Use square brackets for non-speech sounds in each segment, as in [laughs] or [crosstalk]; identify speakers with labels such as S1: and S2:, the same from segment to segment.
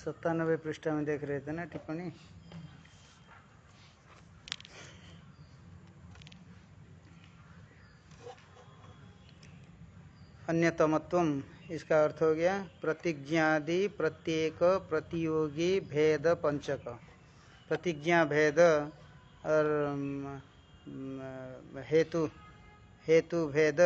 S1: सत्तानबे पृष्ठ में देख रहे थे ना टिप्पणी? अन्यतमत्व, इसका अर्थ हो गया प्रतिज्ञादि प्रत्येक प्रतियोगी भेद पंचक। प्रतिज्ञा भेद और हेतु हेतु भेद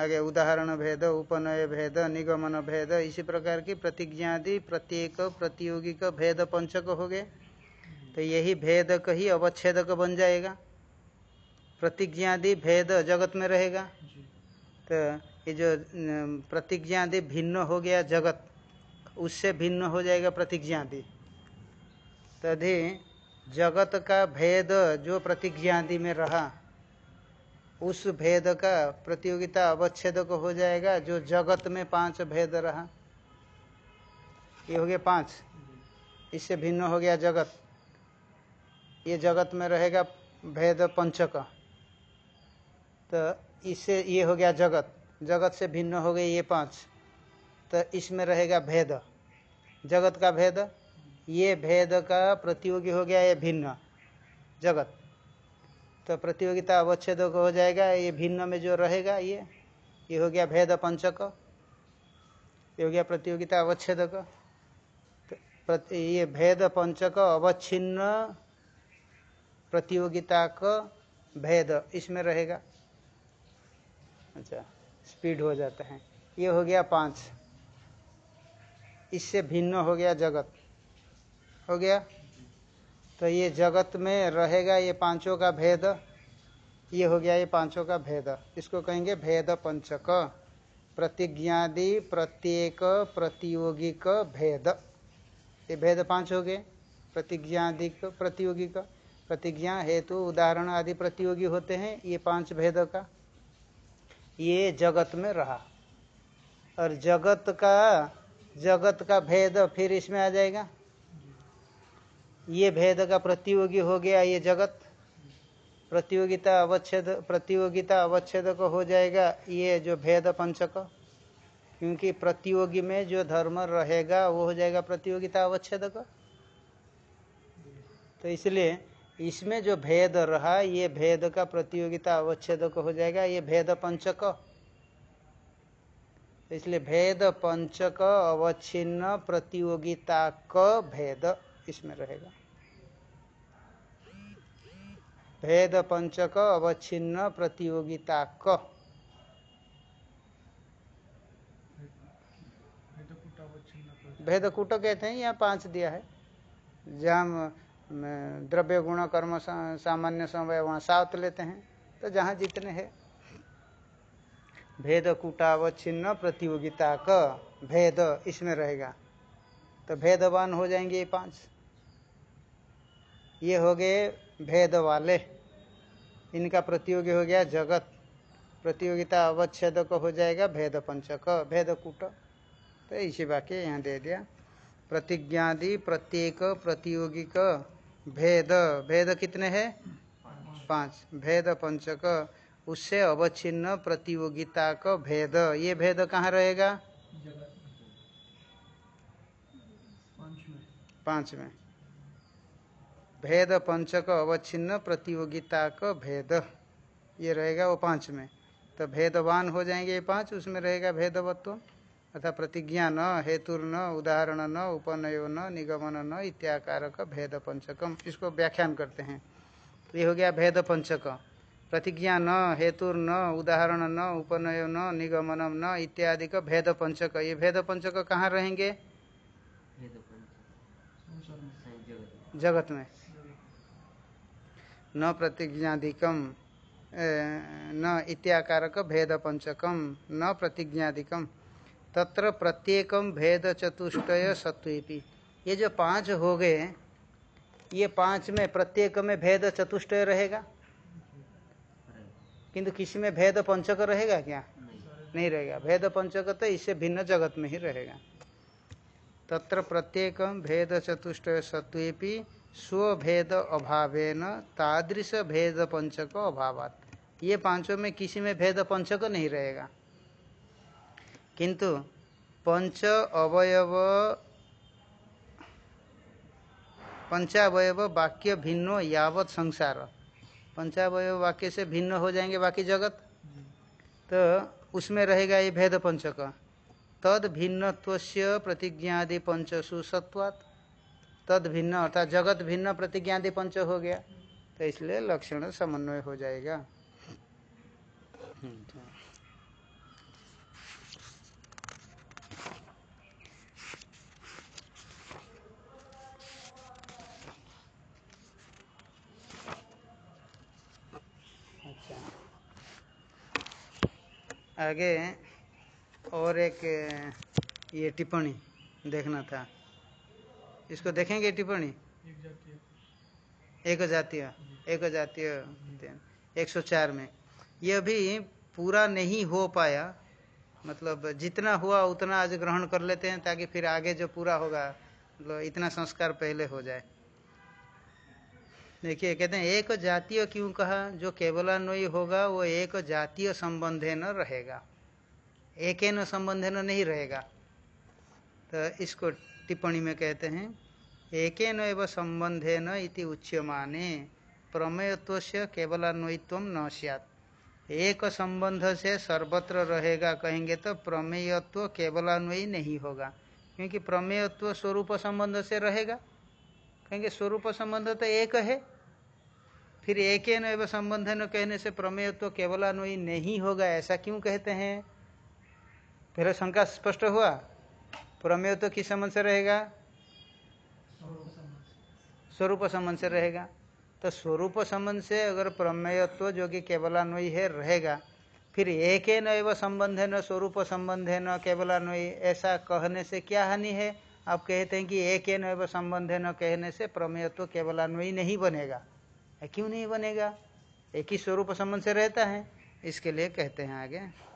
S1: आगे उदाहरण भेद उपनय भेद निगमन भेद इसी प्रकार की प्रतिज्ञादि प्रत्येक प्रतियोगी का भेद पंचक हो गए। तो यही भेद का ही अवच्छेदक बन जाएगा। प्रतिज्ञादि भेद जगत में रहेगा। तो ये जो प्रतिज्ञादि भिन्न हो गया जगत उससे भिन्न हो जाएगा प्रतिज्ञादि। तभी जगत का भेद जो प्रतिज्ञादि में रहा उस भेद का प्रतियोगिता अवच्छेद को हो जाएगा, जो जगत में पाँच भेद रहा। ये हो गया पाँच। इससे भिन्न हो गया जगत। ये जगत में रहेगा भेद पंचक। तो इससे ये हो गया जगत। जगत से भिन्न हो गए ये पाँच। तो इसमें रहेगा भेद। जगत का भेद। ये भेद का प्रतियोगी हो गया, ये भिन्न। जगत। तो प्रतियोगिता अवच्छेद हो जाएगा, ये भिन्न में जो रहेगा, ये ये हो गया भेद पंचक। ये हो गया प्रतियोगिता अवच्छेद ये भेद पंचक अवच्छिन्न प्रतियोगिता का भेद, इसमें रहेगा। अच्छा स्पीड हो जाता है। ये हो गया पाँच। इससे भिन्न हो गया जगत। हो गया? तो ये जगत में रहेगा ये पाँचों का भेद, ये हो गया ये पाँचों का भेद। इसको कहेंगे भेद पंचक, प्रतिज्ञादि, प्रत्येक, प्रतियोगिक, भेद। ये भेद पाँच हो गए, प्रतिज्ञादिक, प्रतियोगिक। प्रतिज्ञा हेतु, उदाहरण आदि प्रतियोगी होते हैं, ये पाँच भेद का। ये जगत में रहा। और जगत का जगत का भेद फिर इसमें आ जाएगा। ये भेद का प्रतियोगी हो गया ये जगत। प्रतियोगिता अवच्छेद प्रतियोगिता अवच्छेद को हो जाएगा ये जो भेद पंचक। क्योंकि प्रतियोगी में जो धर्म रहेगा, वो हो जाएगा प्रतियोगिता अवच्छेद का। तो इसलिए इसमें जो भेद रहा, ये भेद का प्रतियोगिता अवच्छेद को हो जाएगा, ये भेद पंचक। इसलिए भेद पंचक अवच्छिन्न प्रतियोगिता का भेद इसमें रहेगा। भेद पंचक अवच्छिन्न प्रतियोगिता क भेद कूट कहते हैं यहाँ पाँच दिया है। जहाँ द्रव्य गुण कर्म सामान्य समय वहाँ सात लेते हैं। तो जहाँ जितने हैं। भेद कूटावच्छिन्न प्रतियोगिता का भेद इसमें रहेगा। तो भेदवान हो जाएँगे ये पाँच। ये हो गए भेद वाले। इनका प्रतियोगी हो गया जगत। प्रतियोगिता अवच्छेद को हो जाएगा, भेद पंचक, भेद कूट। तो इसी वाक्य यहाँ दे दिया। प्रतिज्ञादि, प्रत्येक प्रतियोगी का भेद। भेद कितने हैं? पाँच। भेद पंचक। उससे अवच्छिन्न प्रतियोगिता का भेद। ये भेद कहाँ रहेगा? पाँच में। भेद पंचक अवच्छिन्न प्रतियोगिता का भेद। ये रहेगा वो पाँच में। तो भेदवान हो जाएँगे ये पाँच, उसमें रहेगा भेदवत्व। अर्थात प्रतिज्ञा न हेतु न, उदाहरण न, उपनयो न, निगमन न इत्याकार का भेद पंचकम। इसको व्याख्यान करते हैं। तो ये हो गया भेद पंचक। प्रतिज्ञा न हेतु न, उदाहरण न, उपनय न, निगमनम न इत्यादि का भेद पंचक। ये भेद पंचक कहाँ रहेंगे? जगत में। न प्रतिज्ञाधिकम न इत्याकारक भेद पंचकम न प्रतिज्ञाधिकम तत्र प्रत्येकम भेद चतुष्टय सत्वेपी ये जो पाँच हो गए, ये पाँच में प्रत्येक में भेद चतुष्टय रहेगा? किंतु किसी में भेद पंचक रहेगा क्या? नहीं रहेगा। भेद पंचक तो इससे भिन्न जगत में ही रहेगा। तत्र प्रत्येक भेद चतुष्टय सत्वेपी स्वभेद अभावेन तादृश भेद पंचक अभावात। ये पाँचों में किसी में भेद पंचक नहीं रहेगा। किंतु पंच अवयव पंचावय वाक्य भिन्नो यावत संसार। पंचावय वाक्य से भिन्न हो जाएँगे बाकी जगत? तो उसमें रहेगा ये भेद पंचक तद भिन्नत्व प्रतिज्ञादि पंचसु सत्वात। तद भिन्न अर्थात जगत भिन्न प्रतिज्ञादि पंच हो गया। तो इसलिए लक्षण समन्वय हो जाएगा। आगे और एक ये टिप्पणी देखना था। इसको देखेंगे टिप्पणी? एक जातीय एक जातीय एक सौ चार में। यह भी पूरा नहीं हो पाया। मतलब जितना हुआ उतना आज ग्रहण कर लेते हैं ताकि फिर आगे जो पूरा होगा मतलब इतना संस्कार पहले हो जाए। देखिए, कहते हैं, एक जातीय क्यों कहा? जो केवलान्वयी होगा, वो एक जातीय संबंधे न रहेगा। एक न संबंधे न नहीं रहेगा। तो इसको टिप्पणी में कहते हैं एक संबंधे न इति उच्यमाने प्रमेयत्व से केवलान्वयित्व न सियात। एक संबंध से सर्वत्र रहेगा कहेंगे तो प्रमेयत्व केवलान्वयी नहीं होगा, क्योंकि प्रमेयत्व स्वरूप संबंध से रहेगा। कहेंगे स्वरूप संबंध तो एक है, फिर एक न संबंध न कहने से प्रमेय तो केवलान्वयी नहीं होगा, ऐसा क्यों कहते हैं? फिर शंका स्पष्ट हुआ प्रमेय तो किस संबंध से रहेगा? स्वरूप संबंध से रहेगा। तो स्वरूप संबंध से अगर प्रमेयत्व जो कि केवलान्वयी है रहेगा, फिर एक न संबंध है, न स्वरूप संबंध है, न केवलान्वयी। ऐसा कहने से क्या हानि है? आप कहते हैं कि एक न संबंध है, न कहने से प्रमेयत्व केवलान्वयी नहीं बनेगा। क्यों नहीं बनेगा? एक ही स्वरूप संबंध से रहता है। इसके लिए कहते हैं आगे।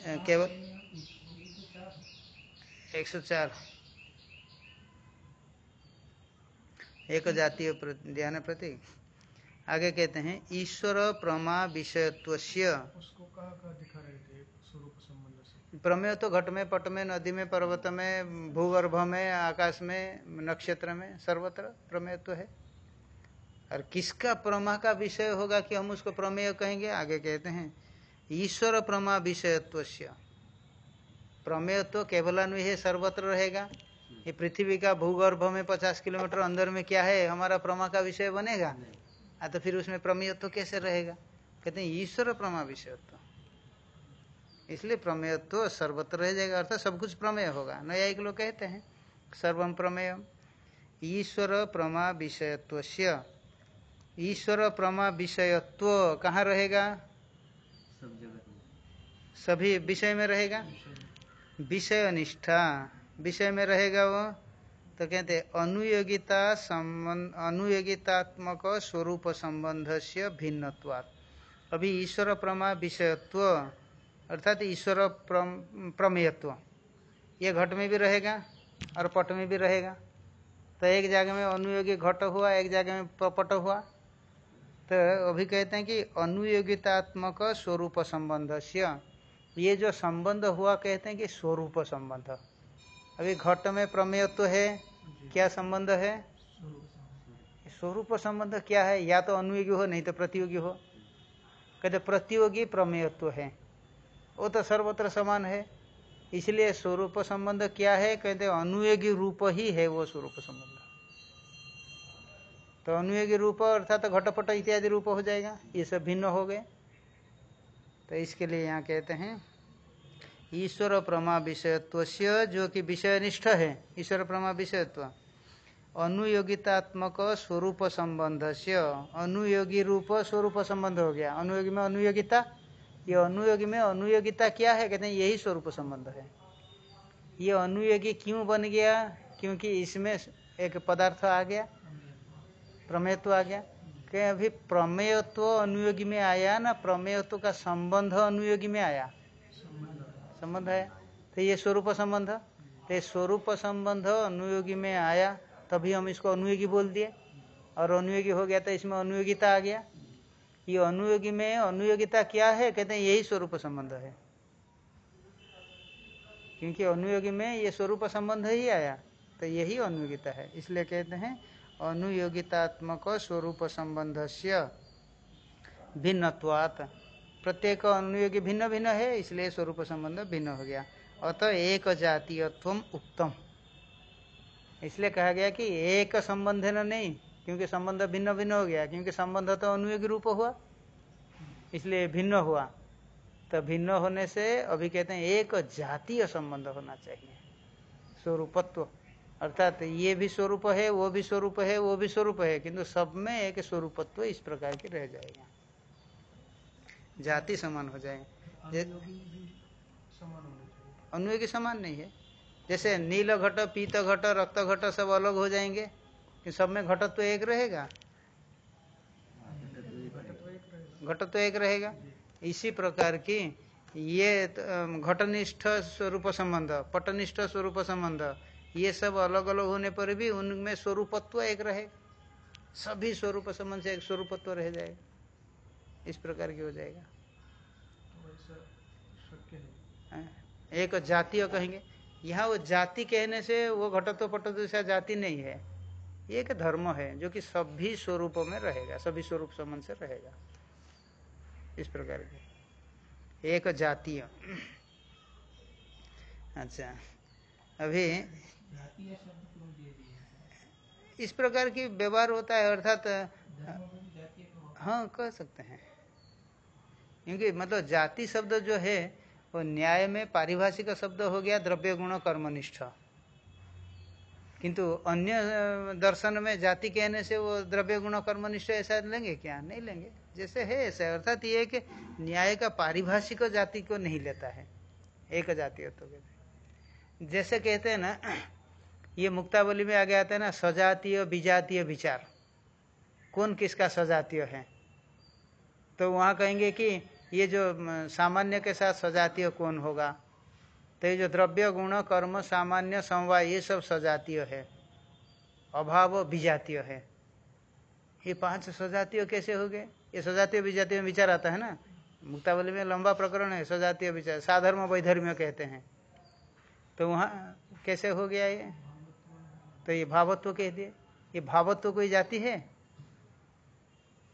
S1: केवल एक सौ चार। एक जातीय ध्यान प्रतीक। आगे कहते हैं ईश्वर प्रमा विषयत्व प्रमेय तो घट में पट में नदी में पर्वत में भूगर्भ में आकाश में नक्षत्र में सर्वत्र प्रमेय तो है। और किसका प्रमा का विषय होगा कि हम उसको प्रमेय कहेंगे? आगे कहते हैं ईश्वर प्रमा विषयत्व प्रमेय तो केवलान्वय है सर्वत्र रहेगा। ये पृथ्वी का भूगर्भ में पचास किलोमीटर अंदर में क्या है? हमारा प्रमा का विषय बनेगा। आ तो फिर उसमें प्रमेयत्व कैसे रहेगा? कहते हैं ईश्वर प्रमा विषयत्व इसलिए प्रमेयत्व सर्वत्र रह जाएगा, अर्थात सब कुछ प्रमेय होगा। नया एक लोग कहते हैं सर्वम प्रमेय ईश्वर प्रमा विषयत्व ईश्वर प्रमा विषयत्व कहाँ रहेगा? सभी विषय में रहेगा? विषय। निष्ठा। विषय में रहेगा वो? तो कहते अनुयोगिता संबंध अनुयोगितात्मक स्वरूप संबंध से भिन्नत्वात्। अभी ईश्वर प्रमा विषयत्व अर्थात ईश्वर प्रमेयत्व। ये घट में भी रहेगा और पट में भी रहेगा। तो एक जगह में अनुयोगी घट हुआ एक जगह में पट हुआ। तो अभी कहते हैं कि अनुयोगितात्मक स्वरूप संबंध से ये जो संबंध हुआ, कहते हैं कि स्वरूप संबंध। अभी घट में प्रमेयत्व है, क्या संबंध है? स्वरूप संबंध क्या है? या तो अनुयोगी हो, नहीं तो प्रतियोगी हो। कहते प्रतियोगी प्रमेयत्व है। वो तो सर्वत्र समान है। इसलिए स्वरूप संबंध क्या है? कहते अनुयोगी रूप ही है वो स्वरूप संबंध। तो अनुयोगी रूप अर्थात तो घटपट इत्यादि रूप हो जाएगा। ये सब भिन्न हो गए। तो इसके लिए यहाँ कहते हैं, ईश्वर प्रमा विषयत्व जो कि विषयनिष्ठ है, ईश्वर प्रमा विषयत्व, अनुयोगितात्मक स्वरूप संबंध से अनुयोगी रूप स्वरूप संबंध हो गया। अनुयोगी में अनुयोगिता, ये अनुयोगी में अनुयोगिता क्या है? कहते हैं यही स्वरूप संबंध है। ये अनुयोगी क्यों बन गया? क्योंकि इसमें एक पदार्थ आ गया। प्रमेयत्व आ गया। कहीं, अभी प्रमेयत्व अनुयोगी में आया ना, प्रमेयत्व का संबंध अनुयोगी में आया? संबंध है। तो ये स्वरूप संबंध। तो स्वरूप संबंध अनुयोगी में आया, तभी हम इसको अनुयोगी बोल दिए। और अनुयोगी हो गया तो इसमें अनुयोगिता आ गया। ये अनुयोगी में अनुयोगिता क्या है? कहते हैं, यही स्वरूप संबंध है। क्योंकि अनुयोगी में ये स्वरूप संबंध ही आया तो यही अनुयोगिता है। इसलिए कहते हैं अनुयोगितात्मक स्वरूप संबंध से भिन्नत्वात। प्रत्येक अनुयोगी भिन्न भिन्न है, इसलिए स्वरूप संबंध भिन्न हो गया। अतः एक जातीयत्व उत्तम इसलिए कहा गया कि एक संबंध न नहीं, क्योंकि संबंध भिन्न भिन्न हो गया, क्योंकि संबंध तो अनुयोगी रूप हुआ। इसलिए भिन्न हुआ। तो भिन्न होने से अभी कहते हैं एक जातीय संबंध होना चाहिए। स्वरूपत्व। अर्थात ये भी स्वरूप है वो भी स्वरूप है वो भी स्वरूप है किंतु सब में एक स्वरूपत्व इस प्रकार की रह जाएगा। जाति समान हो जाए। अनुयोगी समान नहीं है। जैसे नील घट पीत घट रक्त घट सब अलग हो जाएँगे कि सब में घटत तो एक रहेगा? घट तो एक रहेगा। इसी प्रकार की ये घटनिष्ठ स्वरूप संबंध पटनिष्ठ स्वरूप संबंध ये सब अलग अलग होने पर भी उनमें स्वरूपत्व एक रहेगा सभी स्वरूप संबंध से एक स्वरूपत्व रह जाएगा इस प्रकार की हो जाएगा। हाँ, एक जातीय कहेंगे। यहाँ वो जाति कहने से वो घटत्व पटत्व से जाति नहीं है। ये एक धर्म है जो कि सभी स्वरूपों में रहेगा सभी स्वरूप संबंध से रहेगा। इस प्रकार के। एक जातीय अच्छा। अभी इस प्रकार की व्यवहार होता है, अर्थात हाँ कह सकते हैं। क्योंकि मतलब जाति शब्द जो है, वो न्याय में पारिभाषिक शब्द हो गया, द्रव्य गुण कर्मनिष्ठ। किंतु अन्य दर्शन में जाति कहने से वो द्रव्य गुण कर्मनिष्ठ ऐसा लेंगे क्या? नहीं लेंगे। जैसे है, ऐसा। अर्थात ये कि न्याय का पारिभाषिक जाति को नहीं लेता है। एक जाति तो कहते जैसे कहते हैं ना ये मुक्तावली में आगे आता है ना, सजातीय विजातीय विचार। कौन किसका सजातीय है? तो वहाँ कहेंगे कि ये जो सामान्य के साथ सजातीय कौन होगा? तो ये जो द्रव्य, गुण, कर्म, सामान्य, समवाय, ये सब सजातीय है। अभाव विजातीय है। ये पाँच सजातीय कैसे हो गए? ये सजातीय, विजातीय में विचार आता है ना? मुक्तावली में लंबा प्रकरण है, सजातीय विचार। साधर्म, वैधर्म्य कहते हैं। तो वहाँ कैसे हो गया ये? तो ये भावत्व कह दिए ये भावत्व कोई जाति है?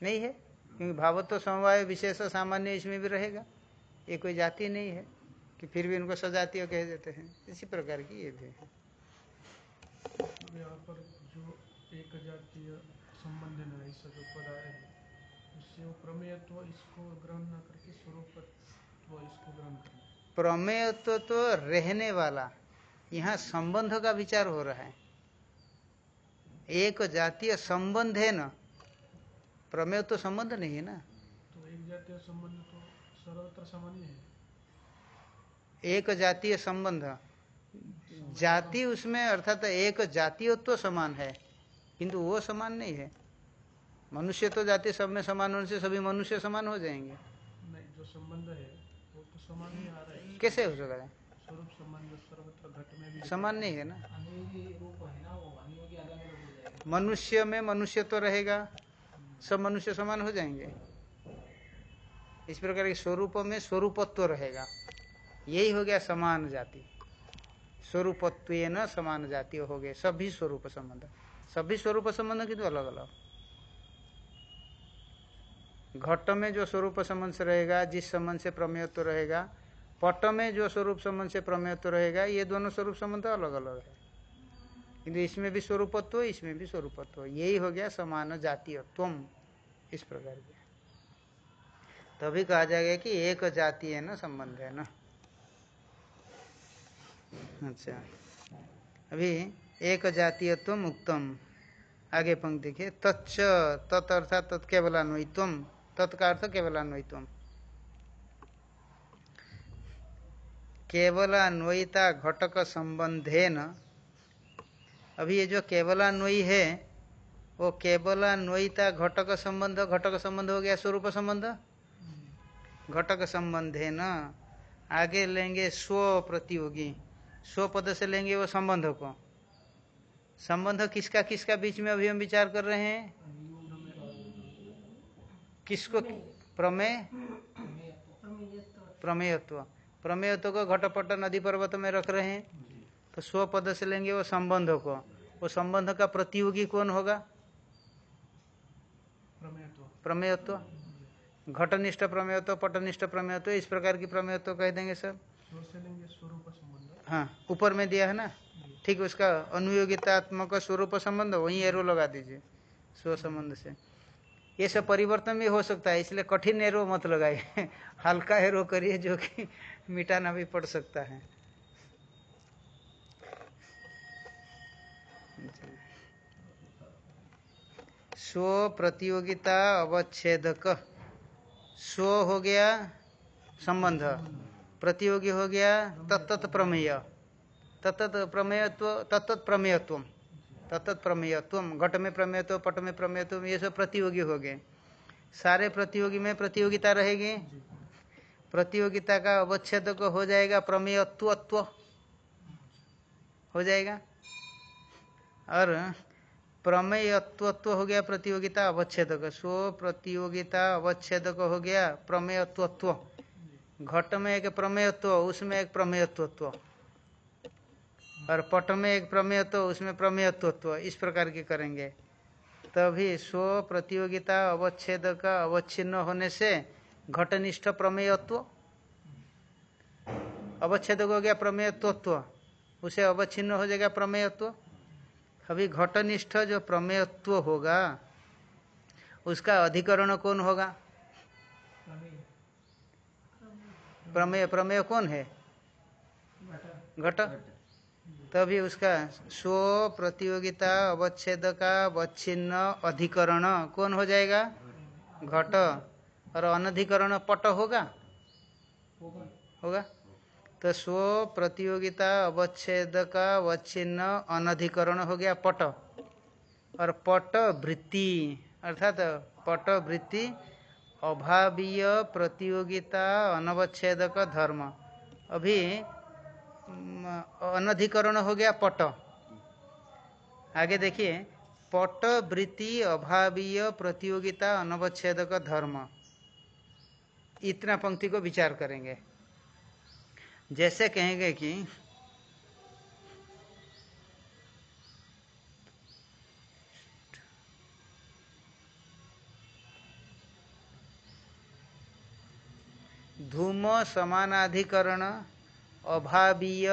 S1: नहीं है? क्योंकि भावत्व समवाय विशेष सामान्य इसमें भी रहेगा। ये कोई जाति नहीं है कि फिर भी उनको सजातीय कह देते हैं। इसी प्रकार की ये भी है।
S2: यहाँ पर जो एक जातीय संबंध है जो पद आए हैं उससे वो प्रमेयत्व इसको ग्रहण न करके स्वरूपत्व इसको ग्रहण करना
S1: प्रमेयत्व तो रहने वाला यहाँ संबंध का विचार हो रहा है। एक जातीय संबंध है ना प्रमेय तो संबंध नहीं है ना।
S2: तो एक जातीय संबंध तो सर्वत्र सामान्य है।
S1: एक जातीय संबंध। जाति उसमें अर्थात एक जातीयत्व तो समान है किंतु वो समान नहीं है। मनुष्य तो जाति सब में समान होने से सभी मनुष्य समान हो जाएँगे।
S2: नहीं जो संबंध है वो तो समान ही आ रहा है।
S1: कैसे हो सकता है?
S2: स्वरूप संबंध सर्वत्र घट में भी
S1: समान नहीं है ना। मनुष्य में मनुष्य तो रहेगा, सब मनुष्य समान हो जाएँगे। इस प्रकार के स्वरूप में स्वरूपत्व रहेगा। यही हो गया समान जाति। स्वरूपत्व न समान जाति हो गए, सभी स्वरूप संबंध। सभी स्वरूप संबंध किंतु अलग अलग। घट में जो स्वरूप संबंध रहेगा, जिस संबंध से प्रमेयत्व रहेगा, पट में जो स्वरूप संबंध से प्रमेयत्व रहेगा, ये दोनों स्वरूप संबंध अलग अलग है। किंतु इसमें भी स्वरूपत्व, इसमें भी स्वरूपत्व। यही हो गया समान जातीय तुम इस प्रकार के। तभी कहा जाएगा कि एक जातीय है ना, संबंध है ना। अच्छा। अभी एक जातीयत्व उत्तम आगे पंक्ति देखिए। तच्च, तत् अर्थात तत्केवल तत्केवलान्वयित्व तत्का अर्थ केवल अन्वयत्व केवल केवलान्वयिता घटक संबंधे न अभी ये जो केवलान्वयी है, वो केवलान्वयिता घटक संबंध घटक संबंध हो गया स्वरूप संबंध? घटक संबंध है न? आगे लेंगे स्व प्रतियोगी। स्व पद से लेंगे वो संबंध को। संबंध किसका किसका बीच में अभी हम विचार कर रहे हैं? किसको? प्रमेय? प्रमेयत्व। प्रमेयत्व। को घटपट नदी पर्वत में रख रहे हैं। तो स्व पद से लेंगे वो संबंध को। वो संबंध का प्रतियोगी कौन होगा?
S2: प्रमेयत्व।
S1: घटनिष्ठ प्रमेयत्व पटनिष्ठ प्रमेयत्व इस प्रकार की प्रमेयत्व कह देंगे सर
S2: स्व से लेंगे स्वरूप संबंध।
S1: हाँ ऊपर में दिया है ना? ठीक उसका अनुयोगितात्मक स्वरूप संबंध वहीं एरो लगा दीजिए स्व संबंध से। ये सब परिवर्तन भी हो सकता है इसलिए कठिन एरो मत लगाइए। [laughs] हल्का एरो करिए जो कि मिटाना भी पड़ सकता है। स्व प्रतियोगिता अवच्छेदक। स्व हो गया संबंध। प्रतियोगी हो गया तत्त प्रमेय। तत्त प्रमेयत्व तत्त प्रमेयत्व तत्त प्रमेयत्व घट में प्रमेयत्व, पट में प्रमेयत्व ये सब प्रतियोगी हो गए। सारे प्रतियोगी में प्रतियोगिता रहेगी। प्रतियोगिता का अवच्छेद को हो जाएगा प्रमेयत्वत्व। हो जाएगा। और प्रमेयत्वत्व हो गया प्रतियोगिता, अवच्छेदक। स्व प्रतियोगिता अवच्छेदक हो गया प्रमेयत्वत्व। घट में एक प्रमेयत्व, उसमें एक प्रमेयत्वत्व। और पट में एक प्रमेयत्व, उसमें प्रमेयत्वत्व। इस प्रकार के करेंगे। तभी स्व प्रतियोगिता अवच्छेद का अवच्छिन्न होने से घटनिष्ठ प्रमेयत्व। अवच्छेद हो गया प्रमेयत्वत्व। उसे अवच्छिन्न हो जाएगा प्रमेयत्व। अभी घटनिष्ठ जो प्रमेयत्व होगा, उसका अधिकरण कौन होगा? प्रमेय प्रमेय कौन है? घट। तभी उसका स्व प्रतियोगिता अवच्छेद का अवच्छिन्न, अधिकरण कौन हो जाएगा? घट। और अनधिकरण पट होगा? होगा। तो स्व प्रतियोगिता अवच्छेद का अवच्छिन्न अनधिकरण हो गया पट। और पट वृत्ति, अर्थात पट वृत्ति, अभावीय प्रतियोगिता, अनवच्छेदक धर्म। अभी अनधिकरण हो गया पट। आगे देखिए, पट वृत्ति, अभावीय प्रतियोगिता, अनवच्छेदक धर्म। इतना पंक्ति को विचार करेंगे। जैसे कहेंगे कि धूम समानाधिकरण अभावीय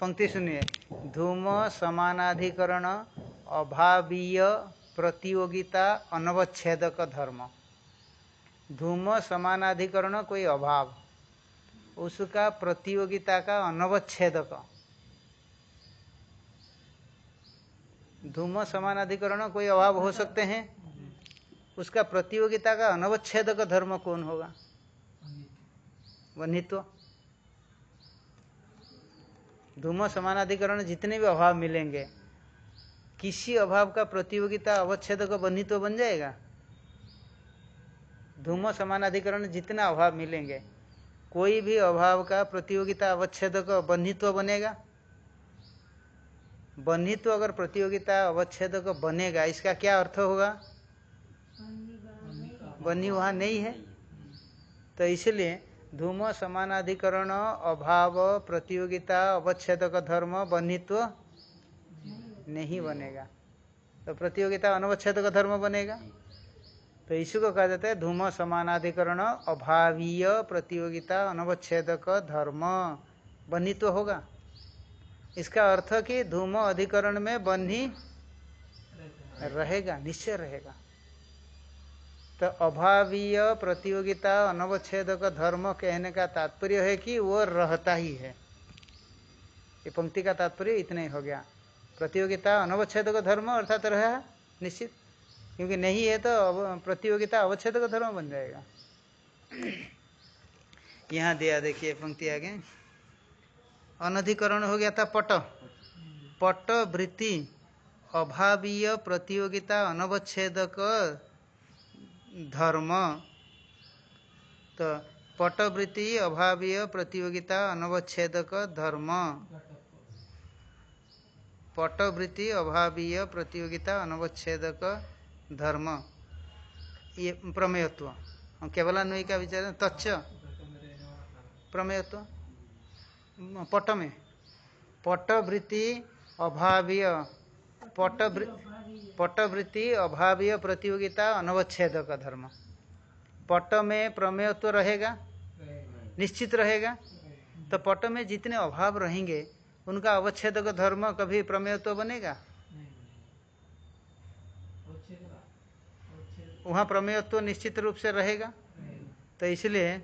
S1: पंक्ति सुनिए धूम समानाधिकरण अभावीय प्रतियोगिता अनवच्छेदक धर्म। धूम समानाधिकरण कोई अभाव उसका प्रतियोगिता का अनवच्छेदक। धूम समान अधिकरण कोई अभाव हो सकते हैं? उसका प्रतियोगिता का अनवच्छेदक धर्म कौन होगा? वनित्व। धूम समानाधिकरण जितने भी अभाव मिलेंगे, किसी अभाव का प्रतियोगिता अवच्छेद का बन्हित्व बन जाएगा? धूम समानाधिकरण जितना अभाव मिलेंगे कोई भी अभाव का प्रतियोगिता अवच्छेद का बन्हित्व बनेगा? बंधित्व अगर प्रतियोगिता अवच्छेद का बनेगा, इसका क्या अर्थ होगा? बन्ही वहाँ नहीं है। तो इसलिए धूम समानाधिकरण, अभाव, प्रतियोगिता अवच्छेद का धर्म बन्हित्व नहीं बनेगा। तो प्रतियोगिता अनवच्छेद का धर्म बनेगा? तो इसी को कहा जाता है धूम समानाधिकरण, अभावीय प्रतियोगिता अनवच्छेद धर्म। धर्म तो होगा। इसका अर्थ कि धूम अधिकरण में बन्ही रहेगा, निश्चय रहेगा। तो अभावीय प्रतियोगिता अनवच्छेद का धर्म कहने का तात्पर्य है कि वो रहता ही है। ये पंक्ति का तात्पर्य इतना ही हो गया। प्रतियोगिता अनवच्छेद का धर्म अर्थात रहा, निश्चित। क्योंकि नहीं है तो प्रतियोगिता अवच्छेद का धर्म बन जाएगा। यहाँ दिया देखिए पंक्ति आगे। अनधिकरण हो गया था पट। पट वृत्ति। अभावीय प्रतियोगिता अनवच्छेदक धर्म। तो पटवृत्ति अभावीय प्रतियोगिता अनवच्छेदक धर्म। पटवृत्ति अभावीय प्रतियोगिता अनवच्छेदक धर्म, ये प्रमेयत्व। हम केवलान्वयी का विचार तच्च। प्रमेयत्व? पट में पटवृत्ति अभावीय। पटवृ, पटवृत्ति अभावीय प्रतियोगिता अनवच्छेद का धर्म। पट में प्रमेयत्व रहेगा? निश्चित रहेगा? तो पट में जितने अभाव रहेंगे, उनका अवच्छेद का धर्म कभी प्रमेयत्व बनेगा? वहाँ प्रमेयत्व निश्चित रूप से रहेगा। तो इसलिए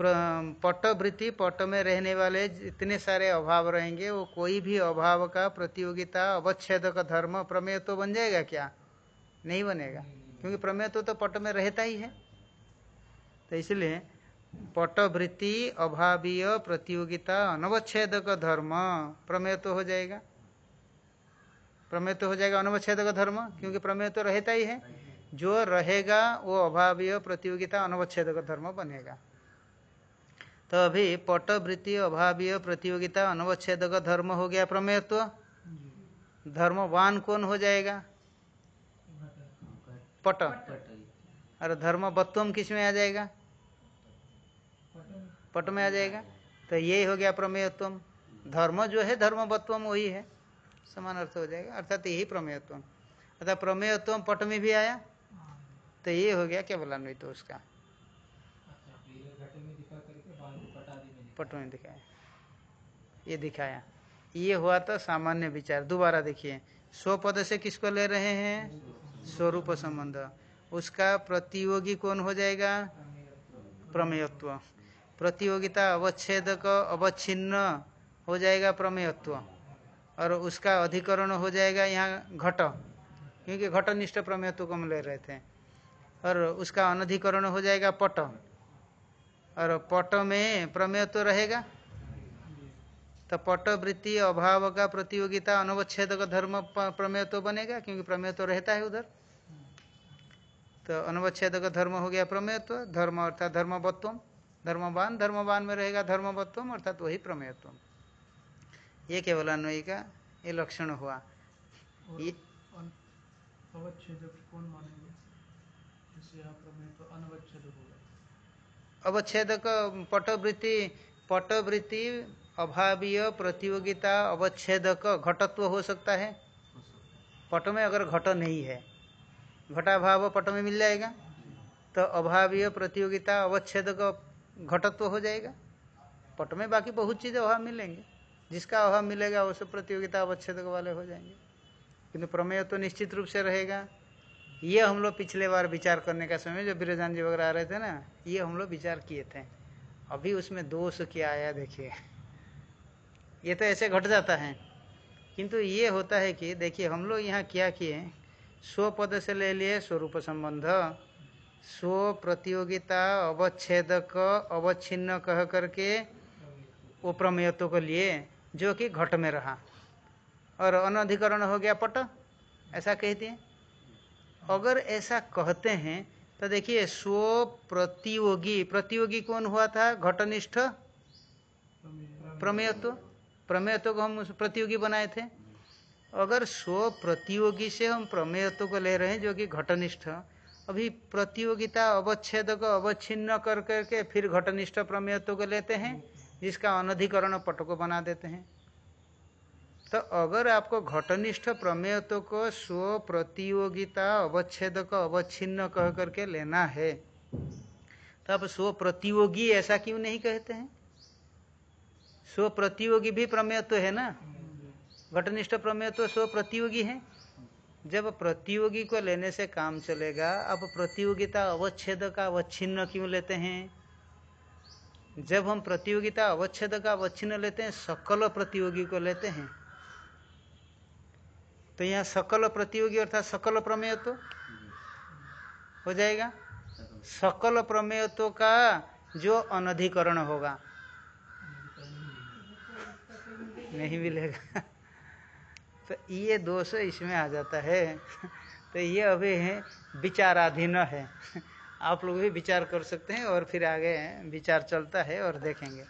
S1: पटवृत्ति पट में रहने वाले जितने सारे अभाव रहेंगे वो कोई भी अभाव का प्रतियोगिता अवच्छेद का धर्म प्रमेय तो बन जाएगा क्या? नहीं बनेगा। क्योंकि प्रमेय तो, तो पट में रहता ही है। तो इसलिए पटवृत्ति अभावीय प्रतियोगिता अनवच्छेद का धर्म प्रमेय तो हो जाएगा। प्रमेय तो हो जाएगा अनवच्छेद का धर्म क्योंकि प्रमेय तो रहता ही है। जो रहेगा वो अभावीय प्रतियोगिता अनवच्छेद धर्म बनेगा। तो अभी पटवृत्ति अभावीय प्रतियोगिता अनवच्छेद धर्म हो गया प्रमेयत्व धर्मवान कौन हो जाएगा? पट। और धर्मवत्वम किसमें आ जाएगा? पट में आ जाएगा। तो यही हो गया प्रमेयत्व धर्म जो है धर्मवत्वम वही है। समान अर्थ हो जाएगा। अर्थात यही प्रमेयत्व अर्थात प्रमेयत्व पट में भी आया। तो ये हो गया नहीं तो उसका पट में दिखाया। ये दिखाया। ये हुआ तो सामान्य विचार। दोबारा देखिए। स्व पद से किसको ले रहे हैं? स्वरूप संबंध। उसका प्रतियोगी कौन हो जाएगा? प्रमेयत्व। प्रतियोगिता अवच्छेद अवच्छिन्न हो जाएगा प्रमेयत्व। और उसका अधिकरण हो जाएगा यहाँ घट। क्योंकि घटनिष्ठ प्रमेयत्व को हम ले रहे थे। और उसका अनधिकरण हो जाएगा पट और पट में प्रमेय तो रहेगा। तो पट वृत्ति अभाव का प्रतियोगिता अनवच्छेद का धर्म प्रमेय तो बनेगा क्योंकि प्रमेय तो रहता है उधर। तो अनवच्छेद का धर्म हो गया प्रमेयत्व धर्म अर्थात धर्मवत्व धर्मवान धर्मवान में रहेगा धर्मवत्व अर्थात वही प्रमेयत्व ये केवल अन्वयी का ये लक्षण हुआ।
S2: ये अवच्छेद कौन मानेंगे? अनवच्छेद होगा
S1: पटवृत्ति पटवृत्ति, अभावीय प्रतियोगिता, अवच्छेदक घटत्व हो सकता है। पट में अगर घट नहीं है, घटाभाव पट में मिल जाएगा तो अभावीय प्रतियोगिता, अवच्छेदक घटत्व हो जाएगा। पट में बाकी बहुत चीज़ें अभाव मिलेंगे। जिसका अभाव मिलेगा वो सब प्रतियोगिता, अवच्छेदक वाले हो जाएँगे। किंतु प्रमेय तो निश्चित रूप से रहेगा। ये हम लोग पिछले बार विचार करने का समय जो बिरजान जी वगैरह आ रहे थे ना, ये हम लोग विचार किए थे। अभी उसमें दोष क्या आया देखिए। ये तो ऐसे घट जाता है। किंतु ये होता है कि देखिए, हम लोग यहाँ क्या किए? स्व पद से ले लिए स्वरूप संबंध। स्व प्रतियोगिता अवच्छेदक, अवच्छिन्न कह करके वो प्रमेयत्व को लिए, जो कि घट में रहा। और अनधिकरण हो गया पट, ऐसा कहती है अगर ऐसा कहते हैं तो देखिए, स्व प्रतियोगी प्रतियोगी कौन हुआ था? घटनिष्ठ? प्रमेयत्व। प्रमेयत्व को हम प्रतियोगी बनाए थे। अगर स्व प्रतियोगी से हम प्रमेयत्व को ले रहे हैं, जो कि घटनिष्ठ, अभी प्रतियोगिता अवच्छेद को अवच्छिन्न कर करके फिर घटनिष्ठ प्रमेयत्व को लेते हैं, जिसका अनधिकरण पट को बना देते हैं। तो अगर आपको घटनिष्ठ प्रमेयत्व को स्व प्रतियोगिता अवच्छेद को अवच्छिन्न कह करके लेना है तो आप स्व प्रतियोगी ऐसा क्यों नहीं कहते हैं? स्व प्रतियोगी भी प्रमेयत्व है ना? घटनिष्ठ प्रमेयत्व स्व प्रतियोगी है? जब प्रतियोगी को लेने से काम चलेगा आप प्रतियोगिता अवच्छेद का अवच्छिन्न क्यों लेते हैं? जब हम प्रतियोगिता अवच्छेद का अवच्छिन्न लेते हैं, सकल प्रतियोगी को लेते हैं तो यहाँ सकल प्रतियोगी अर्थात सकल प्रमेयत्व हो जाएगा। सकल प्रमेयत्व का जो अनधिकरण होगा, नहीं मिलेगा। तो ये दोष इसमें आ जाता है। तो ये अभी है, विचाराधीन है। आप लोग भी विचार कर सकते हैं और फिर आगे विचार चलता है और देखेंगे।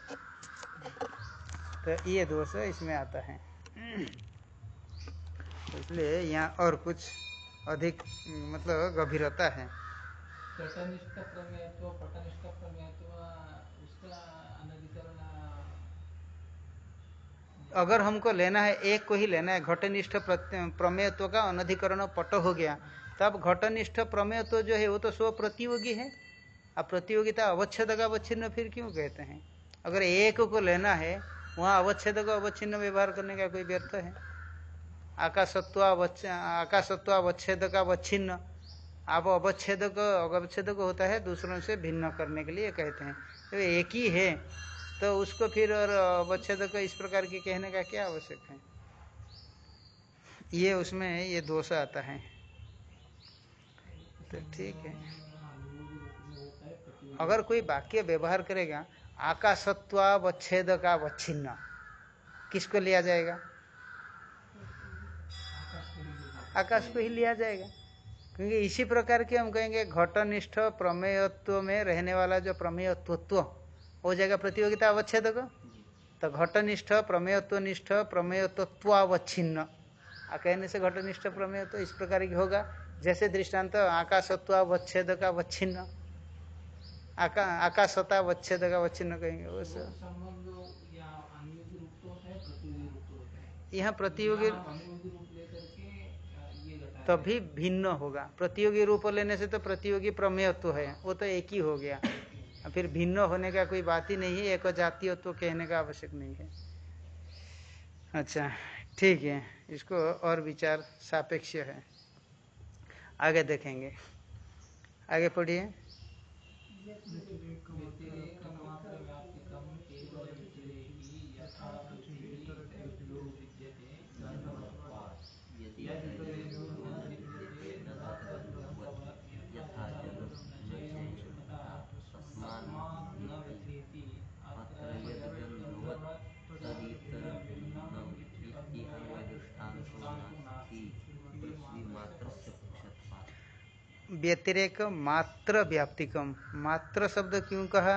S1: तो ये दोष इसमें आता है। इसलिए यहाँ और कुछ अधिक मतलब गंभीरता है। अगर हमको लेना है एक को ही लेना है घटनिष्ठ प्रमेयत्व का अनधिकरण पट हो गया तब घटनिष्ठ प्रमेयत्व जो है वो तो स्व प्रतियोगी है। अब प्रतियोगिता अवच्छेद का अवच्छिन्न फिर क्यों कहते हैं? अगर एक को लेना है वहाँ अवच्छेद को अवच्छिन्न व्यवहार करने का कोई व्यर्थ है? आकाशत्व अवच्छेद का अवच्छिन्न आप अवच्छेद अवच्छेद होता है, दूसरों से भिन्न करने के लिए कहते हैं। तो एक ही है। तो उसको फिर और अवच्छेद को इस प्रकार की कहने का क्या आवश्यक है? ये उसमें ये दोष आता है। तो ठीक है। अगर कोई वाक्य व्यवहार करेगा आकाशत्वावच्छेद का अवच्छिन्न किसको लिया जाएगा? आकाश को ही लिया जाएगा। क्योंकि इसी प्रकार के हम कहेंगे घटनिष्ठ प्रमेयत्व में रहने वाला जो प्रमेयत्व हो जाएगा प्रतियोगिता अवच्छेद को तो घटनिष्ठ प्रमेयत्व निष्ठ प्रमेयत्वावच्छिन्न कहने से घटनिष्ठ प्रमेयत्व इस प्रकार की होगा। जैसे दृष्टांत आकाशत्वावच्छेद का अवच्छिन्न आका आकाशता अवच्छेद का अवच्छिन्न कहेंगे वो यहाँ प्रतियोगी तभी भिन्न होगा। प्रतियोगी रूप लेने से तो प्रतियोगी प्रमेयत्व है। वो तो एक ही हो गया। फिर भिन्न होने का कोई बात ही नहीं है। एक जातीयत्व कहने का आवश्यक नहीं है। अच्छा ठीक है। इसको और विचार सापेक्ष है। आगे देखेंगे। आगे पढ़िए। व्यतिरेक मात्र व्याप्तिकम। मात्र शब्द क्यों कहा?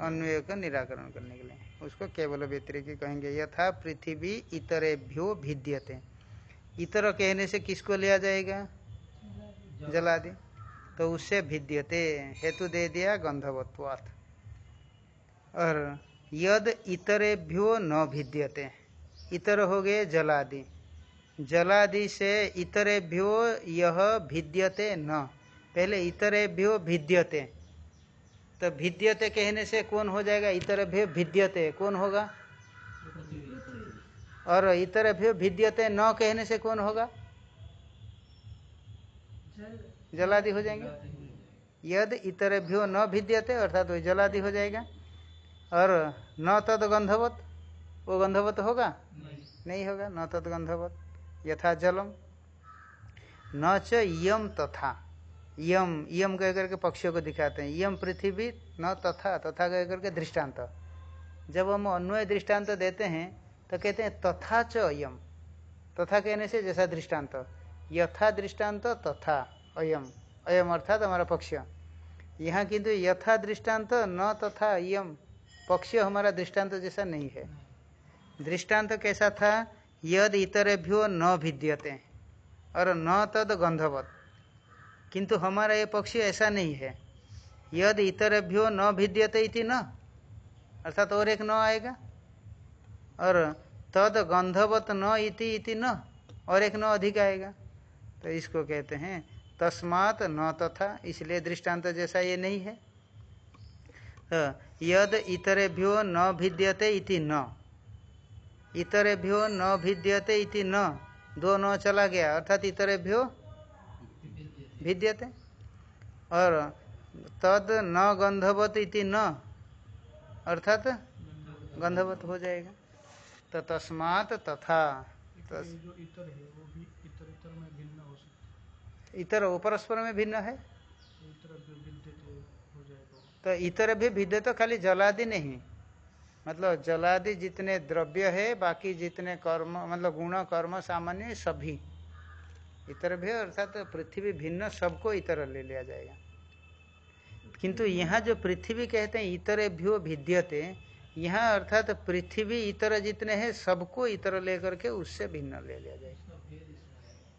S1: अन्वय का निराकरण करने के लिए। उसको केवल व्यतिरिक कहेंगे। यथा पृथ्वी इतरेभ्यो भिद्यते। इतर कहने से किसको लिया जाएगा? जलादि। तो उससे भिद्यते। हेतु दे दिया गंधवत्वात्। और यद इतरेभ्यो न भिद्यते। इतर हो गए जलादि। जलादि से इतरेभ्यो यह भिद्यते न। पहले इतरेभ्यो भिद्यते। तो भिद्यते कहने से कौन हो जाएगा? इतरेभ्यो भिद्यते। कौन होगा? और इतरेभ्यो भिद्यते न कहने से कौन होगा? जलादि हो जाएँगे। यद इतरेभ्यो न भिद्यते अर्थात वो जलादि हो जाएगा। और न तद गंधवत वो गंधवत होगा? नहीं, नहीं होगा? न तद गंधवत यथा जलम न च यम तथा। यम यम कह करके पक्षियों को दिखाते हैं। यम पृथ्वी, न तथा तथा कह करके दृष्टांत। जब हम अन्वय दृष्टांत देते हैं तो कहते हैं तथा च यम तथा कहने से जैसा दृष्टांत। यथा दृष्टांत, तथा अयम अयम अर्थात हमारा पक्ष। यहाँ किंतु यथा दृष्टांत, न तथा यम पक्ष हमारा दृष्टांत जैसा नहीं है। दृष्टांत कैसा था? यद इतरेभ्यो न भिद्यते और न तद गंधवत। किंतु हमारा ये पक्षी ऐसा नहीं है। यद इतरेभ्यो न भिद्यते इति न, अर्थात और एक न आएगा, और तद गंधवत न इति इति न, और एक न अधिक आएगा तो इसको कहते हैं तस्मात न तथा, इसलिए दृष्टांत जैसा ये नहीं है। तो यद इतरेभ्यो न भिद्यते इति न। इतरेभ्यो न भिद्यते इति न। दो न चला गया अर्थात इतरेभ्यो भिद्यते। और तद न गंधवत इति न अर्थात गंधवत हो जाएगा। तो तस्मात तथा।
S2: तस... इतर वो भी इतर इतर में भिन्न हो सकता
S1: इतर परस्पर में भिन्न है?
S2: तो इतर
S1: भी भिद्य तो खाली जलादि नहीं। मतलब जलादि जितने द्रव्य है, बाकी जितने कर्म मतलब गुण, कर्म, सामान्य, सभी। इतर भी अर्थात तो पृथ्वी भिन्न, सबको इतर ले लिया जाएगा। किंतु यहाँ जो पृथ्वी कहते हैं, इतरे भ्यो भिद्यते, यहाँ अर्थात तो पृथ्वी इतर जितने हैं, सबको इतर लेकर के उससे भिन्न ले लिया जाएगा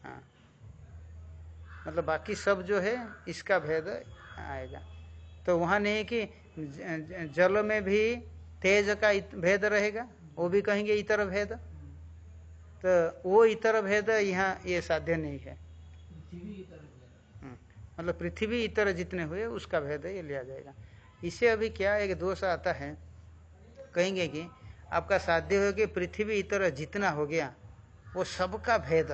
S1: हाँ। मतलब बाकी सब जो है, इसका भेद आएगा। तो वहाँ नहीं कि जल में भी तेज का भेद रहेगा वो भी कहेंगे इतर भेद। तो वो इतर भेद यहाँ ये साध्य नहीं है। हम्म, मतलब पृथ्वी इतर जितने हुए उसका भेद ये लिया जाएगा। इससे अभी क्या एक दोष आता है कहेंगे कि आपका साध्य हो कि पृथ्वी इतर जितना हो गया वो सबका भेद।